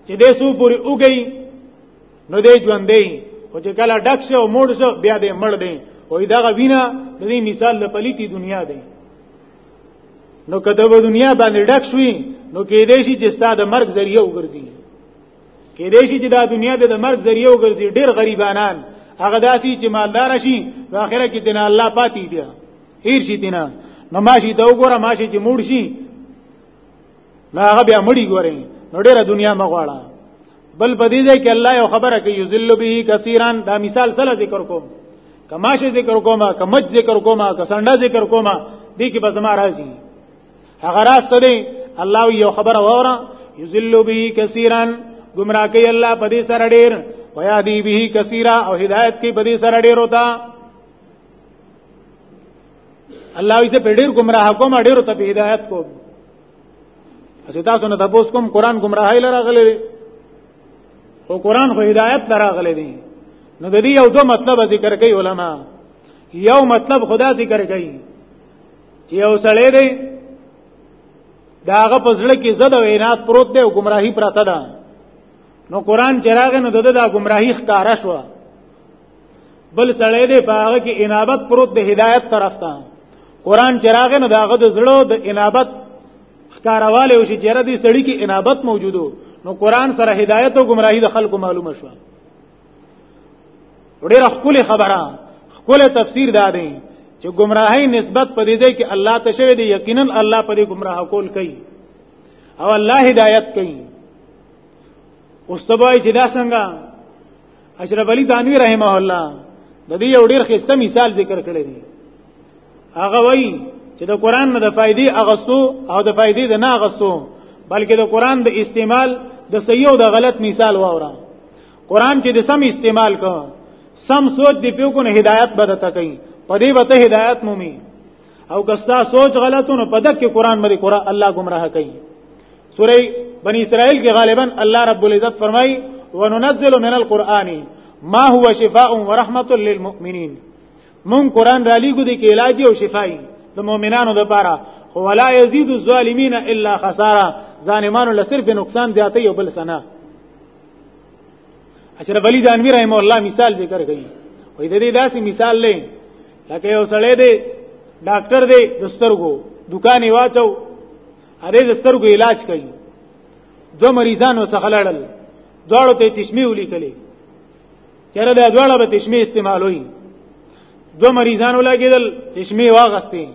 چې دې سو پوری وګي نو دې ژوند دی او چې کله ډک شو او موړ شو بیا دې مړ دی او دا غوینه د دې مثال د پلیتی دنیا دی نو کته په دنیا باندې ډک شوی نو کې دې شي چې ستاسو د مرګ ذریعہ وګرځي کې دې شي چې دا دنیا د مرګ ذریعہ وګرځي ډېر غریبانان هغه داسي چې مالدار شي په آخرت کې دنا الله پاتې دی هیر شي دنا نو ماشي دا وګوره ماشي چې موړ شي لا هغه بیا مړی ګوره نو ډېر دنیا مغواړه بل په دې ځای کې الله یو خبره کوي یذل به کثیران دا مثال سره ذکر کوم کماشه ذکر کوما کمج ذکر کوما کسنده ذکر کوما دې کې به زما راځي هغه راز څه دی الله یو خبره وره یذل به کثیرا گمراه کوي الله په دې سره ډیر ویادی به کثیرا او هدایت کوي په دې سره ډیر وتا الله یې په ډیر گمراه کوم ډیر ته په هدایت کوم اسی تاسو نه تاسو کوم قران گمراهی لره غلې او قران خو هدایت لره غلې دي نو د دې یو دوه مطلب ذکر کوي علما یو مطلب خدا ذکر کوي چې یو سړی دی داغه پزړه کې زده وینات پروت دی او گمراهی پراته ده نو قران چراغ نو دغه د گمراهی ښکارا شو بل سړی دی باغه کې انابت پروت دی هدایت طرف ته قران چراغ نو داغه د زړه د انابت ښکارواله او چې چیرې دی سړی کې انابت موجودو نو قران سره هدایت او گمراهی د خلکو معلومه شوه ډیره خولي خبره خولي تفسیر دا دی چې گمراهی نسبت په دې دی کې الله ته شوی دی یقینا الله په دې گمراه کول کوي او الله هدایت کوي اوس ته وایي چې دا څنګه اشرف علي دانوی رحمه الله د دې یو ډیر خسته مثال ذکر کړی دی هغه وایي چې د قران نه د فائدې اغستو او د فائدې د نه اغستو بلکې د قران د استعمال د صحیح او د غلط مثال واورا قران چې د سم استعمال کو سم سوچ دی پیو کو نه هدایت بده تا کوي په دې وته هدایت مومي او کستا سوچ غلطونه په دک قران باندې قران الله گمراه کوي سوره بنی اسرائیل کې غالبا الله رب العزت فرمای وننزل من القران ما هو شفاء ورحمت للمؤمنین مون قران را لګو دي کې علاج او شفای د مؤمنانو لپاره خو ولا یزيد الظالمین الا خسارا ظالمانو لصرف نقصان زیاتې او بل سنه اشرف علي جانوي رحم الله مثال ذکر کوي وې د دې داسې مثال لې لکه یو سړی دی ډاکټر دی د سترګو دکان یې واچو هغه د سترګو علاج کوي دو مریضانو څخه لړل دواړو ته تشمی ولیکلې چېرې دا دواړه به تشمی استعمالوي دو مریضانو لګیدل تشمی واغستې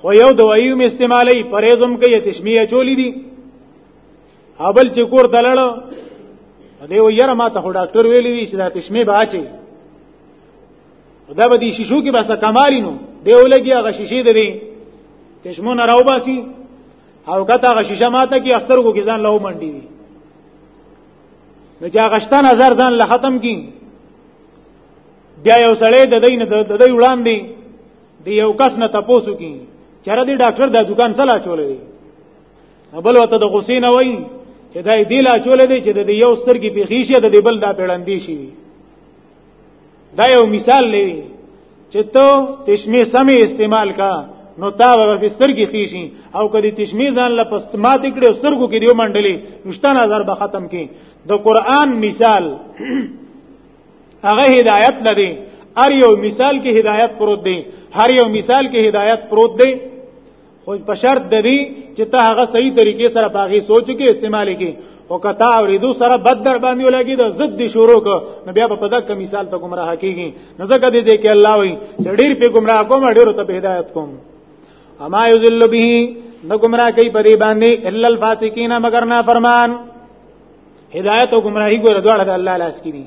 خو یو دوايي هم استعمالي پرېزم کوي تشمی چولې دي هبل چې کور ته لړ دی و یره ما ته ډاکټر ویلی وی چې دا تشمه باچي دا به دي شیشو کې بس کمالینو دی ولګي هغه شیشې دی تشمو نه راو باسي او کته هغه شیشه ماته کې اختر کو کې ځان له منډي دي نو چې هغه شته نظر ځان له ختم کین بیا یو سړی د دین د دې وړاندې دی یو کس نه تاسو کی چر دې ډاکټر دا دکان سلا چولې بل وته د غصې نه وای چې دا دی لا چولې دی چې د یو سترګې په خیشه د بل دا پیړندې شي دا یو مثال دی چې ته تشمی سمې استعمال کا نو تا به په سترګې خیشي او کدی تشمی ځان له پستمات کړي سترګو کې دیو منډلې نشتان هزار به ختم کې د قران مثال هغه هدایت لري هر یو مثال کې هدایت پروت دی هر یو مثال کې هدایت پروت دی خو په شرط د دې چې ته هغه صحیح طریقې سره پاغي سوچ کې استعمال کې او کتا اوریدو سره بد در باندې ولګي د ضد دي شروع ک نو بیا په دغه مثال ته گمراه کیږي نو ځکه دې کې الله وي چې ډیر په گمراه کوم ډیر ته هدایت کوم اما یذل به نو گمراه کوي په دې باندې الا الفاسقین مگر نه فرمان هدایت او گمراهي ګور دواړه د الله لاس کې دي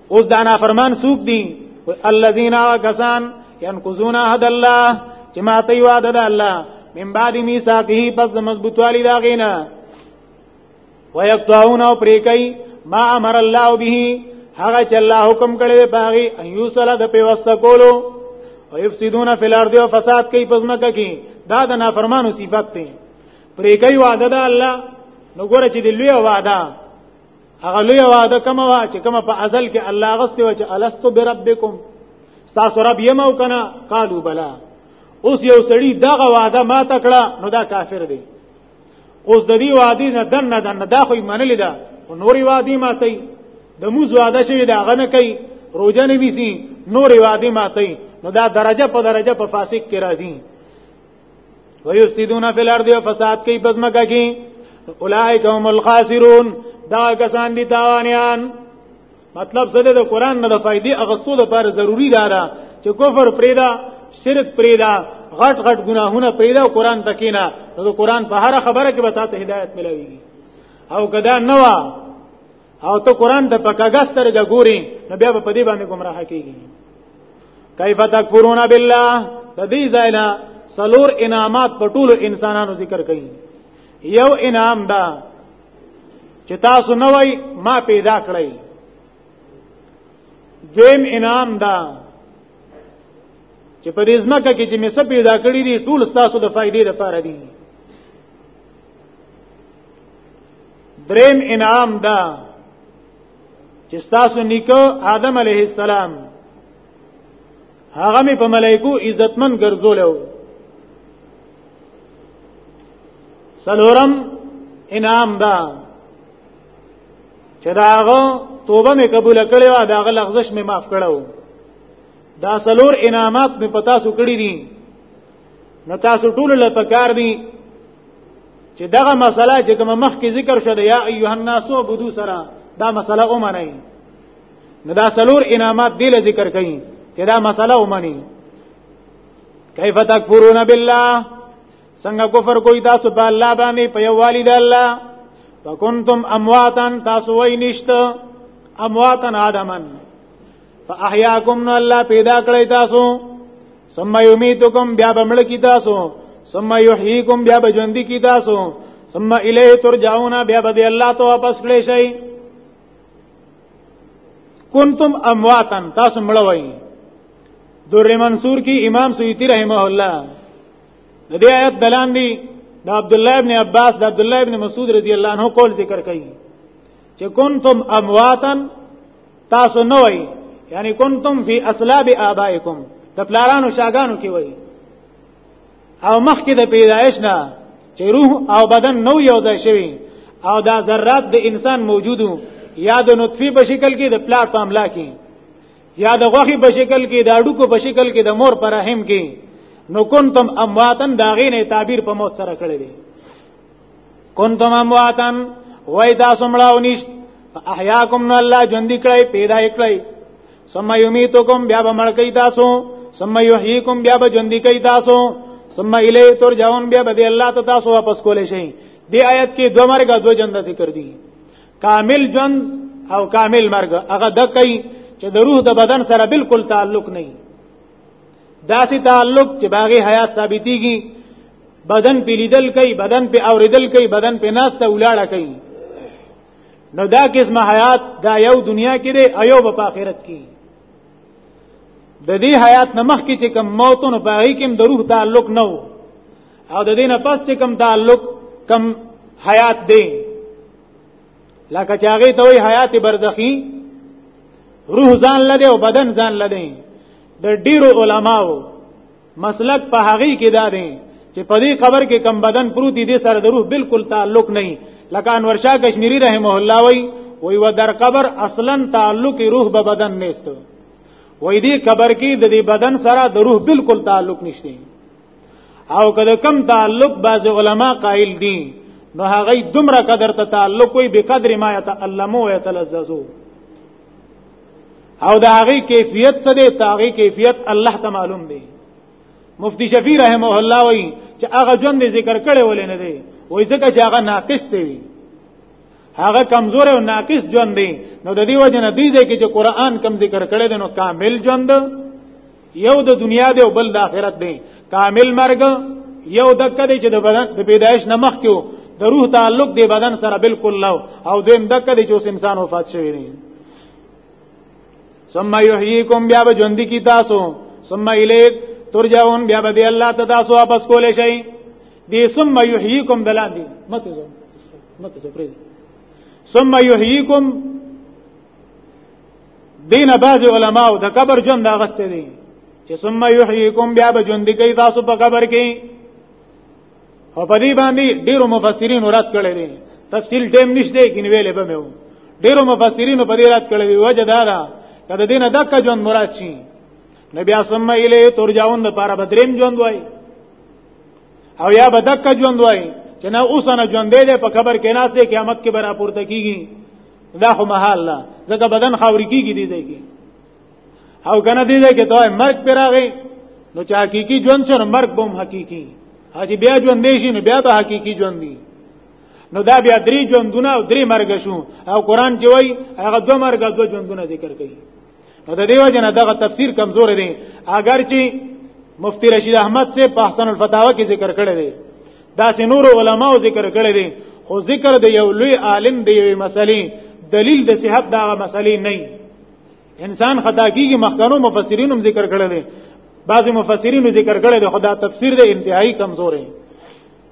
اوس دا نافرمان څوک دي الذين وكسان ينقضون عهد الله چې ماته یو عهد الله من بعد میثاقه پس مضبوطوالی دا غینا ويقطعون او پریکي ما امر الله به هغه چې الله حکم کړی دی باغی ایو صلا د پیوسته کولو او یفسدون فی الارض او فساد کوي پزماکه کی دا د نافرمانو صفات دی پریکي وعده ده الله نو ګوره چې د لوی وعده هغه لوی وعده کومه وا چې کومه په ازل کې الله غسته و چې الستو بربکم تاسو رب یم او کنه قالو بلا اوس یو سړی دغه وعده ما تکړه نو دا کافر دی اوس د دې وادي نه دن نه دن دا خو منلې ده او نوري وادي ماتي د موز واده شوی دا غنه کوي روزه نه ویسي نوري وادي ماتي نو دا درجه په درجه په فاسق کې راځي ويفسدون في الارض فساد کوي بزمکه کې اولئک هم الخاسرون دا کسان دي تاوانيان مطلب زده د قران نه د فائدې اغستو لپاره ضروری دا ده چې کفر پرېدا شرک پرېدا غټ غټ ګناهونه پرېدا قران تکینا د قران په هر خبره کې به تاسو هدایت ملويږي او کدا نوا او ته قران ته پکاګستر ګوري نو بیا په دې باندې گمراه کیږي کیف تکفرون بالله د دې ځای نه سلور انعامات په ټولو انسانانو ذکر کړي یو انعام دا چې تاسو نه وای ما پیدا کړی دیم انعام دا چې په دې ځمکه کې چې مې څه پیدا کړی دي ټول تاسو د فائدې لپاره دي دریم انعام دا چې تاسو نیکو آدم علیه السلام هغه می په ملائکو عزتمن ګرځولیو سلورم انعام دا چې دا هغه توبه می قبول کړې و دا هغه لغزش می معاف کړو دا سلور انعامات می پتا سو کړی دي نو تاسو ټول له پکار دي چې دغه مسله چې کوم مخ کې ذکر شو د یا ایه الناس عبدو سره دا مسله اومنه نو دا سلور انعامات دی له ذکر کړي چې دا مسله اومني کیف تکفرون بالله څنګه کفر کوي تاسو په الله باندې په یووالي د الله وکنتم امواتن تاسو وای نشته امواتن ادمن فاحیاکم نو الله پیدا کړی تاسو ثم یمیتکم بیا به مړ کی تاسو ثم یحییکم بیا به ژوند کی تاسو ثم الیه ترجعون بیا به الله ته واپس کړئ شئ کنتم امواتن تاسو مړ وای در منصور کی امام سیوطی رحمه الله د دې آیت دلان دی د عبد الله ابن عباس د عبد الله ابن مسعود رضی الله عنه قول ذکر کړي چې کنتم امواتن تاسو نه وای یعنی کنتم فی اصلاب آبائکم د پلارانو شاګانو کې وای او مخکې د پیدایش نه چې روح او بدن نو یو ځای شوی او دا ذرات د انسان موجودو یا د نطفه په شکل کې د پلار په املا کې یا د غوخي په شکل کې د اډوکو په شکل کې د مور پر رحم کې نو کنتم امواتن داغینه تعبیر په مو سره کړی دی کنتم امواتن وای دا سمړاو نشت احیاکم نو الله ژوند کړی پیدا کړی ثم یمیتکم بیا به مړ کوي تاسو ثم یحییکم بیا به ژوند کوي تاسو ثم الی ترجعون بیا به الله ته تاسو واپس کولې شي دی آیت کې دوه مرګ دوه ژوند ذکر دي کامل ژوند او کامل مرګ هغه د کوي چې د روح د بدن سره بالکل تعلق نه داسې تعلق چې باغی حیات ثابتېږي بدن په لیدل کوي بدن په اوریدل کوي بدن په ناس ته ولاړه کوي نو دا قسم حیات دا یو دنیا کې دی ایو په آخرت کې د دې حیات نمخ کې چې کوم موتونو په هغه کې د روح تعلق نه وو او د دې نه پس چې کوم تعلق کوم حیات دی لکه چې هغه ته وی حیات برزخی روح ځان لده او بدن ځان لده د ډیرو علماو مسلک په هغه کې دا دی چې په دې خبر کې کم بدن پروت دی سره د روح بالکل تعلق نه لکه انور شاه کشمیری رحمه الله وی وی و در قبر اصلا تعلق روح به بدن نهسته وای دې قبر کې د دې بدن سره د روح بالکل تعلق نشته او کله کم تعلق بعض علما قائل دي نو هغه دومره قدر ته تعلق وي به قدر ما يتعلمو ويتلذذو او دا هغه کیفیت څه دی دا هغه کیفیت الله ته معلوم دی مفتی شفیع رحمه الله وایي چې هغه ژوند ذکر کړي ولې نه دی وایي ځکه چې هغه ناقص دی هغه کمزور او ناقص ژوند دی نو د دې وجه نه دی چې قرآن کم ذکر کړي دی نو کامل ژوند یو د دنیا دی او بل د آخرت دی کامل مرګ یو د کده چې د بدن د پیدایش نه مخکې د روح تعلق دی بدن سره بالکل نه او دیم د کده چې اوس انسان وفات شوی دی ثم یحییکم بیا به ژوند کی تاسو ثم الیک ترجعون بیا به الله ته تاسو واپس کولې شئ دی ثم یحییکم دلاندې مته زو مته زو پرې ثم یحییکم دینه بعض علما د قبر ژوند اغسته دي چې ثم یحییکم بیا به ژوند کوي تاسو په قبر کې او په دې باندې ډیرو مفسرین رات کړي دي تفصیل ټیم نشته کې ویلې به مې ډیرو مفسرین په دې رات کړي دي وجه دا ده کله دینه دک ژوند مراد شي نبی اسمه الی ترجاون د پاره بدریم ژوند وای او یا بدک ژوند وای چې نه اوسنه ژوند دی په قبر کې ناس دی قیامت کې برا پورته کیږي دا خو محال نه ځکه بدن خاوري کیږي دی ځای کې او کنه دی ځای کې ته مرګ پر راغی نو چې حقيقي ژوند سره مرګ بم حقيقي هغه بیا ژوند دی شي نو بیا به حقيقي ژوند دی نو دا بیا درې ژوندونه او درې مرګ شو او قران چې وای هغه دوه مرګ دوه ژوندونه ذکر کوي نو د دیو جن دغه تفسیر کمزور دی اگر چې مفتی رشید احمد سے په احسن الفتاوا کې ذکر کړی دی دا سه نور علماو ذکر کړی دی خو ذکر د یو لوی عالم دی یوې مسلې دلیل د صحت دا مسلې نه انسان خطا کیږي مخکنو مفسرین هم ذکر کړی دی بعضی مفسرین ذکر کړی دی خدا تفسیر د انتهایی کمزور دی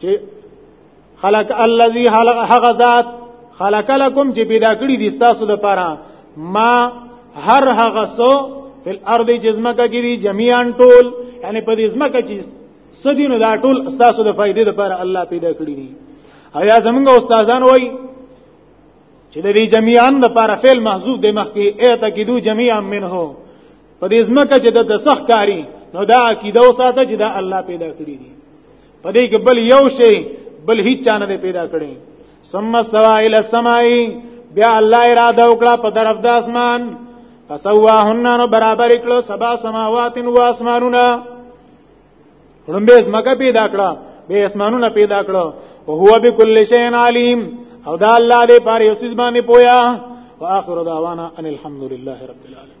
چې خلق الذي خلق هغه ذات خلق لكم چې پیدا کړی دي تاسو د پاره ما هر هغه سو فل ارض جزمکه کې دي جميعا ټول یعنی په دې زمکه کې سدینو دا ټول تاسو د فائدې لپاره الله پیدا کړی دي او یا زمونږ استادان وایي چې د دې جميعا د لپاره فعل محذوف د مخکې ایت کې دو جميعا منه په دې زمکه چې د سخت کاری نو دا عقیده وساته چې دا الله پیدا کړی دي په دې کې بل یو شی بل هیڅ چانه دی پیدا کړي ثم استوى الى السماء بیا الله اراده وکړه په طرف د اسمان فسواهن نو برابر کړو سبا سماوات و اسمانونه لمبه اسمکه پیدا کړه به اسمانونه پیدا کړو او هو بكل شيء عليم او دا الله دې پاره یوسیز باندې پویا واخر دعوانا ان الحمد لله رب العالمین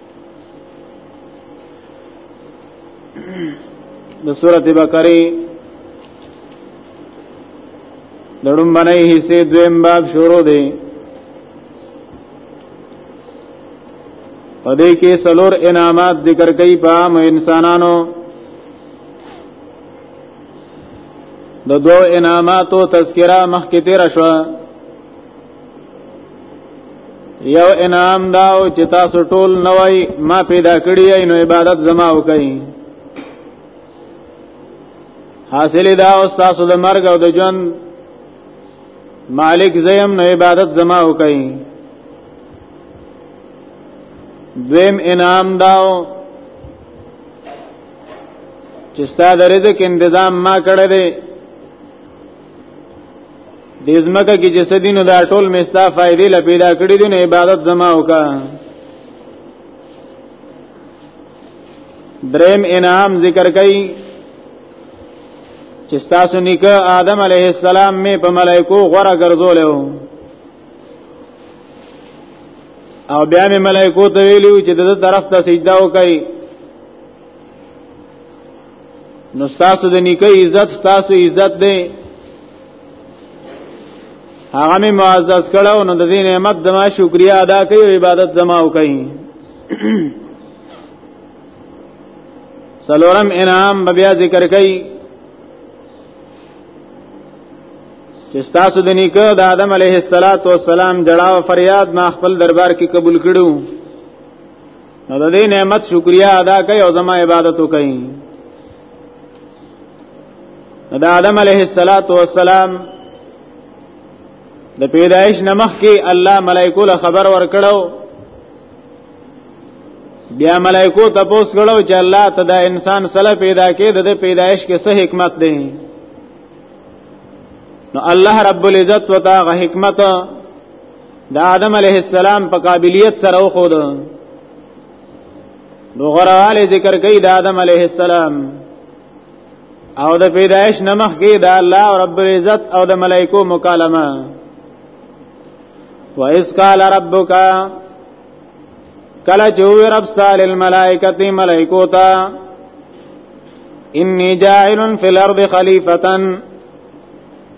د سورته بقره د ډومبنې حصے دویم باب شروع دی پدې کې سلور انعامات ذکر کوي په عام انسانانو د دوو انعاماتو تذکرہ مخکې تیر شوه یو انعام داو چې تاسو ټول نوای ما پیدا کړی نو عبادت زما وکړي حاصل دا او تاسو د مرګ او د ژوند مالک زیم نو عبادت زما وکړي دویم انعام داو چې ستاسو د رزق تنظیم ما کړی دی د زمکه کې چې سدینو دا ټول مستا فائدې لا پیدا کړې دي نو عبادت زما وکا دریم انعام ذکر کړي چې تاسو نیکه آدم علیه السلام می په ملائکو غره ګرځول او بیا می ملائکو ته ویلو چې د طرف ته سجده وکړي نو تاسو د نیکه عزت تاسو عزت دی هغه می معزز کړو نو د دې نعمت زما شکریا ادا کوي او عبادت زما وکړي سلورم انعام بیا ذکر کوي چې تاسو د نیکه د آدم علیه السلام جړاو فریاد ما خپل دربار کې قبول کړو نو د دې نعمت شکریا ادا کوي او زما عبادت کوي د آدم علیه الصلاۃ والسلام د پیدایش نمخ کې الله ملائکو له خبر ورکړو بیا ملائکو تپوس کړو چې الله ته دا انسان سره پیدا کې د پیدایش کې څه حکمت دی نو الله رب العزت وتا غ حکمت د آدم علیه السلام په قابلیت سره وخود نو غراله ذکر کوي د آدم علیه السلام او د پیدایش نمخ کې د الله او رب العزت او د ملائکو مکالمه و اس قال ربک کله چې وی رب سال الملائکه ملائکو ته انی جاعل فی الارض خلیفتن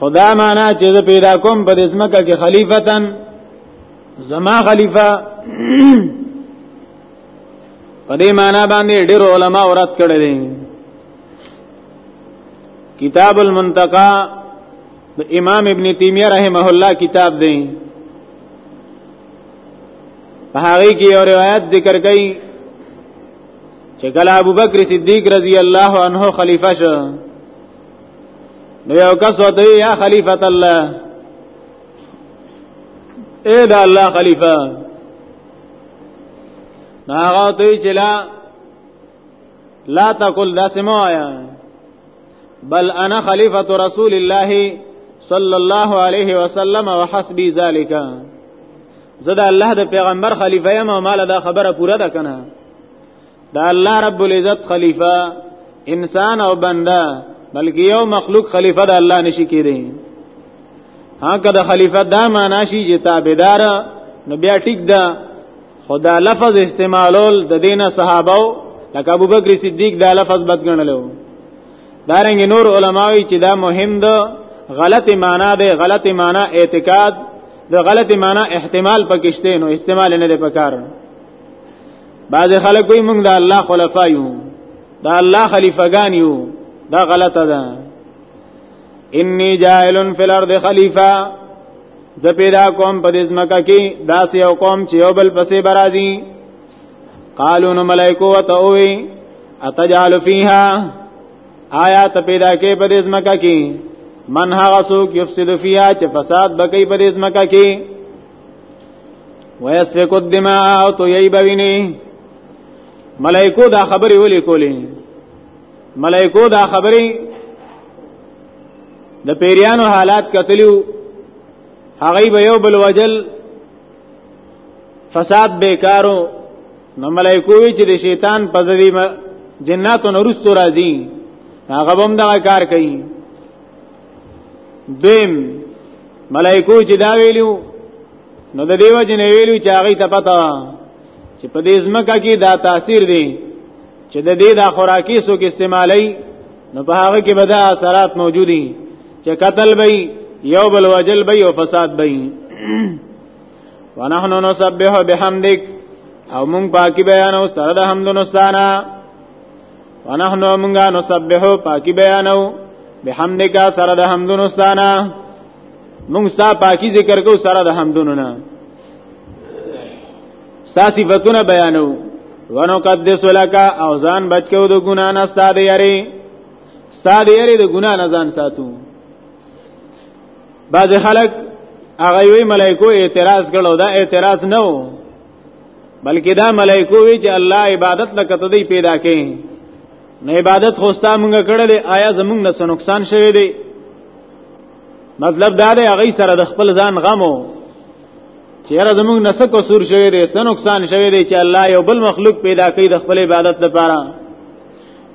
خدا معنا چې زه پیدا کوم په دې ځمکه کې خلیفتن زما خلیفہ په دې معنا باندې ډېر علما اورات کړي دي کتاب المنتقى د امام ابن تیمیه رحمه الله کتاب دی په هغه کې یو روایت ذکر کړي چې کله ابوبکر صدیق رضی الله عنه خلیفہ شو نو یو کس وته یا خلیفۃ الله اے دا الله خلیفہ ناغه ته چلا لا تقل دا سمایا بل انا خلیفۃ رسول الله صلی الله علیه وسلم وحسبی ذالک زدا الله د پیغمبر خلیفہ یم او مال دا خبره پوره ده کنه دا الله رب العزت خلیفہ انسان او بنده بلکې یو مخلوق خلیفہ د الله نشي کېدی هغه د خلیفہ دا معنا شي چې تابعدار نو بیا ټیک ده خدا لفظ استعمالول د دینه صحابه لکه ابوبکر صدیق دا لفظ بد ګڼلو دارنګ نور علماوی چې دا مهم ده غلط معنا ده غلط معنا اعتقاد د غلط معنا احتمال پکشته نو استعمال نه ده پکار بعض خلک وي موږ د الله خلفا یو د الله خلیفګان یو دا غلطه ده انی جائل فی الارض خلیفہ ز پیدا کوم په دې ځمکه کې داسې یو قوم چې یو بل پسې برازي قالو نو ملائکو وته وي اتجعل فیها آیا ته پیدا کې په دې ځمکه کې من هغه څوک یفسد فیها چې فساد بکې په دې ځمکه کې ويسفك الدماء او تو یی بوینه ملائکو دا خبرې ولې کولې ملائکو دا خبرې د پیریانو حالات کتلیو هغه به یو بل وجل فساد بیکارو نو ملائکو وی چې د شیطان په ذریعہ جناتو نورستو راځي هغه هم دا کار کوي دیم ملائکو چې دا ویلو نو د دیو جن ویلو چې هغه ته پتا چې په دې ځمکه کې دا تاثیر دی چې د دې د خوراکي سوک استعمالي نو په هغه کې به دا اثرات موجودي چې قتل به یو بل وجل به او فساد به ونحن نسبح بحمدک او مونږ پاکي بیانو سره د حمدونو ستانه ونحنو مونږه نسبحو پاکی بیانو بحمدک سره د حمدونو ستانه مونږ ستا پاکی ذکر کو سره د حمدونو نه ستا صفاتونه بیانو ونو قدس لک او ځان بچو د ګنا نه ستا دی یری ستا دی یری د ګنا نه ځان ساتو بعض خلک هغه وی ملائکو اعتراض کړو دا اعتراض نه وو بلکې دا ملائکو وی چې الله عبادت لکه ته دی پیدا کړي نه عبادت خو ستا مونږ کړل آیا زمونږ نه نقصان شوی دی مطلب دا دی هغه سره د خپل ځان غمو چې هر زمونږ نه څه قصور شوی دی څه نقصان شوی دی چې الله یو بل مخلوق پیدا کړي د خپل عبادت لپاره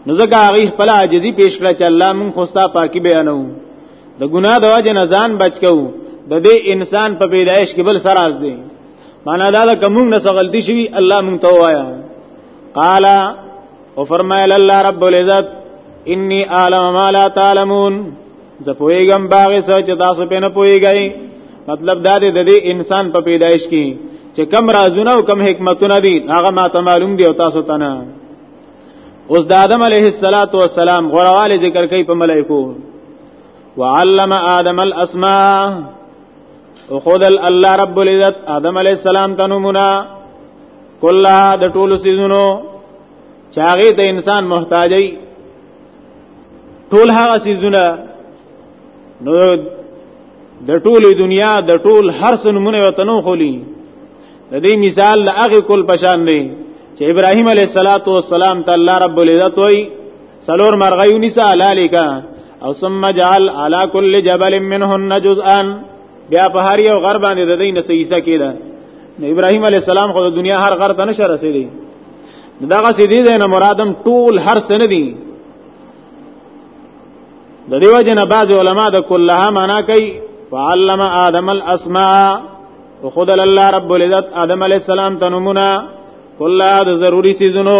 نو ځکه هغه خپل عاجزي پیش کړه چې الله مونږ خو ستا پاکي بیانو د ګناه د وجه نه ځان بچ کوو د دې انسان په پیدایش کې بل سراز دی معنا دا کوم نه غلطي شوی الله مونږ ته وایا قال او فرمایل الله رب العزت انی اعلم ما لا تعلمون زه پویګم باغ سره چې تاسو په نه پویګی مطلب دا دی د دې انسان په پیدایش کې چې کم رازونه او کم حکمتونه دي هغه ما ته معلوم دي او تاسو ته نه اوس د آدم علیه الصلاۃ والسلام غرواله ذکر کوي په ملائکو وعلم آدم الاسماء او خود الله رب العزت آدم علی السلام ته نمونه کله د ټولو سيزونو چاغې ته انسان محتاجي ټول هغه سيزونه نو د ټولې دنیا د ټول هر څه نمونه وتنو خولي د دې مثال لاغه کول پشان دی چې ابراهيم عليه السلام ته الله رب العزت وایي سلور مرغی ونیسا لالیکا او ثم جعل على كل جبل منهن جزءا بیا په هر یو غر باندې د دې نسیسه کیده نو ابراهیم علی السلام خو د دنیا هر غر ته نشه رسیدي دغه سیدی دینه مرادم ټول هر سن دي د دیو جن بعض علما د کلها معنا کوي وعلم آدم الاسماء وخذ الله رب العزت آدم علی السلام تنمونه کلها د ضروری سيزونو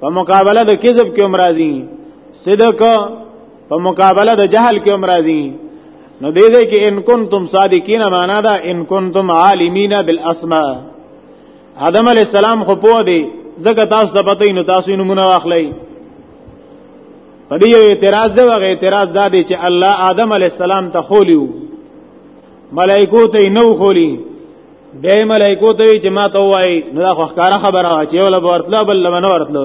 په مقابله د کذب کې امراضي صدق په مقابله د جهل کې امراضي نو دې دې کې ان کنتم صادقین معنا دا ان کنتم عالمین بالاسماء آدم علی السلام خو پوه دی زکه تاسو ته پته نو تاسو نمونه واخلئ په دې اعتراض دی وغه اعتراض دا دی چې الله آدم علی السلام ته خولیو ملائکو ته نو خولی بیا ملائکو ته چې ما ته وای نو دا خو ښکارا خبره وا چې ولا ورتله بل لمن ورتله